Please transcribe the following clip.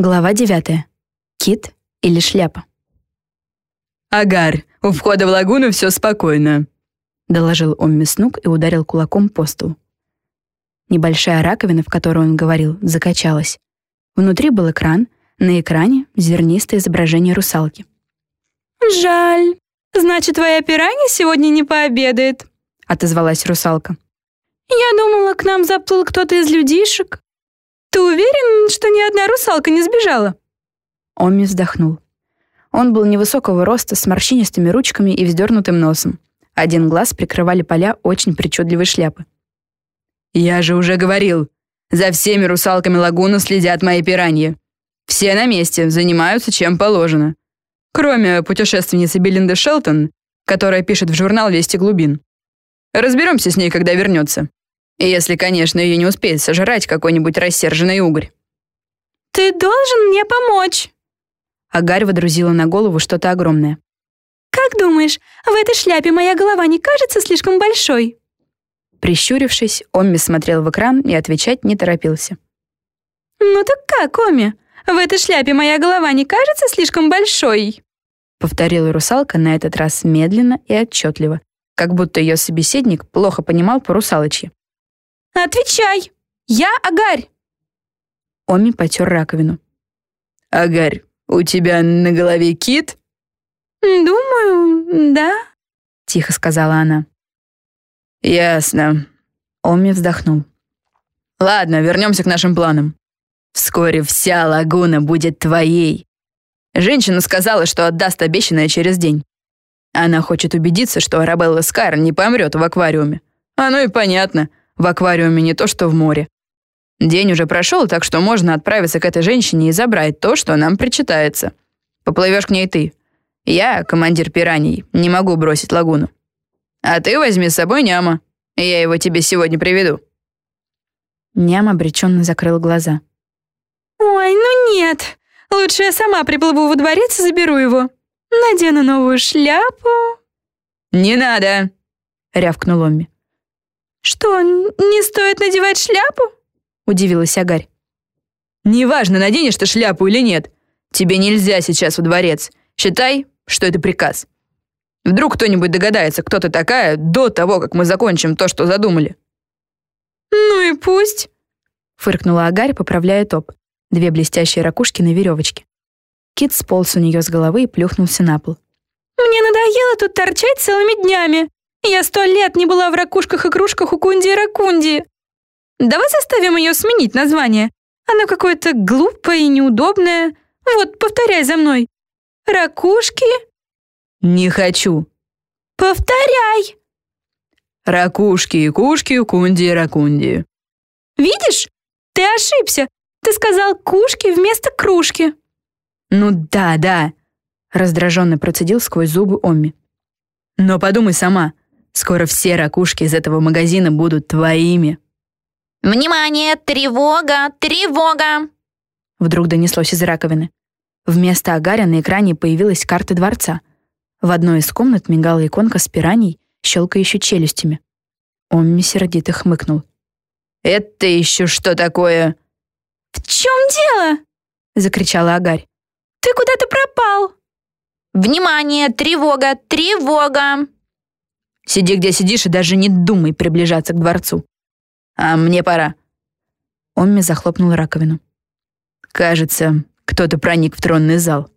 Глава 9. Кит или шляпа? «Агарь, у входа в лагуну все спокойно», — доложил он Снук и ударил кулаком по столу. Небольшая раковина, в которой он говорил, закачалась. Внутри был экран, на экране — зернистое изображение русалки. «Жаль. Значит, твоя пиранья сегодня не пообедает», — отозвалась русалка. «Я думала, к нам заплыл кто-то из людишек. Ты уверен, что ни одна русалка не сбежала?» Омми вздохнул. Он был невысокого роста, с морщинистыми ручками и вздернутым носом. Один глаз прикрывали поля очень причудливой шляпы. «Я же уже говорил, за всеми русалками лагуны следят мои пираньи. Все на месте, занимаются чем положено. Кроме путешественницы Белинды Шелтон, которая пишет в журнал «Вести глубин». Разберемся с ней, когда вернется. Если, конечно, ее не успеет сожрать какой-нибудь рассерженный угорь. «Ты должен мне помочь!» Агарь водрузила на голову что-то огромное. «Как думаешь, в этой шляпе моя голова не кажется слишком большой?» Прищурившись, Омми смотрел в экран и отвечать не торопился. «Ну так как, Омми? В этой шляпе моя голова не кажется слишком большой?» Повторила русалка на этот раз медленно и отчетливо, как будто ее собеседник плохо понимал по-русалочьи. «Отвечай! Я Агарь!» Оми потер раковину. «Агарь, у тебя на голове кит?» «Думаю, да», — тихо сказала она. «Ясно». Оми вздохнул. «Ладно, вернемся к нашим планам. Вскоре вся лагуна будет твоей. Женщина сказала, что отдаст обещанное через день. Она хочет убедиться, что Арабелла Скайр не помрет в аквариуме. Оно и понятно. В аквариуме не то, что в море. День уже прошел, так что можно отправиться к этой женщине и забрать то, что нам причитается. Поплывешь к ней ты. Я, командир пираний, не могу бросить лагуну. А ты возьми с собой няма. Я его тебе сегодня приведу». Ням обреченно закрыл глаза. «Ой, ну нет. Лучше я сама приплыву во дворец и заберу его. Надену новую шляпу». «Не надо!» — рявкнул Омми. «Что, не стоит надевать шляпу?» — удивилась Агарь. «Неважно, наденешь ты шляпу или нет. Тебе нельзя сейчас во дворец. Считай, что это приказ. Вдруг кто-нибудь догадается, кто ты такая, до того, как мы закончим то, что задумали». «Ну и пусть», — фыркнула Агарь, поправляя топ. Две блестящие ракушки на веревочке. Кит сполз у нее с головы и плюхнулся на пол. «Мне надоело тут торчать целыми днями. Я сто лет не была в ракушках и кружках у Кунди и Ракунди. Давай заставим ее сменить название. Оно какое-то глупое и неудобное. Вот, повторяй за мной. Ракушки?» «Не хочу». «Повторяй». «Ракушки и кушки, кунди и ракунди». «Видишь? Ты ошибся. Ты сказал кушки вместо кружки». «Ну да, да», — раздраженно процедил сквозь зубы Омми. «Но подумай сама. Скоро все ракушки из этого магазина будут твоими». «Внимание! Тревога! Тревога!» Вдруг донеслось из раковины. Вместо Агаря на экране появилась карта дворца. В одной из комнат мигала иконка с пираньей, щелкающей челюстями. Омми сердито хмыкнул. «Это еще что такое?» «В чем дело?» — закричала Агарь. «Ты куда-то пропал!» «Внимание! Тревога! Тревога!» «Сиди, где сидишь, и даже не думай приближаться к дворцу. А мне пора». Омми захлопнул раковину. «Кажется, кто-то проник в тронный зал».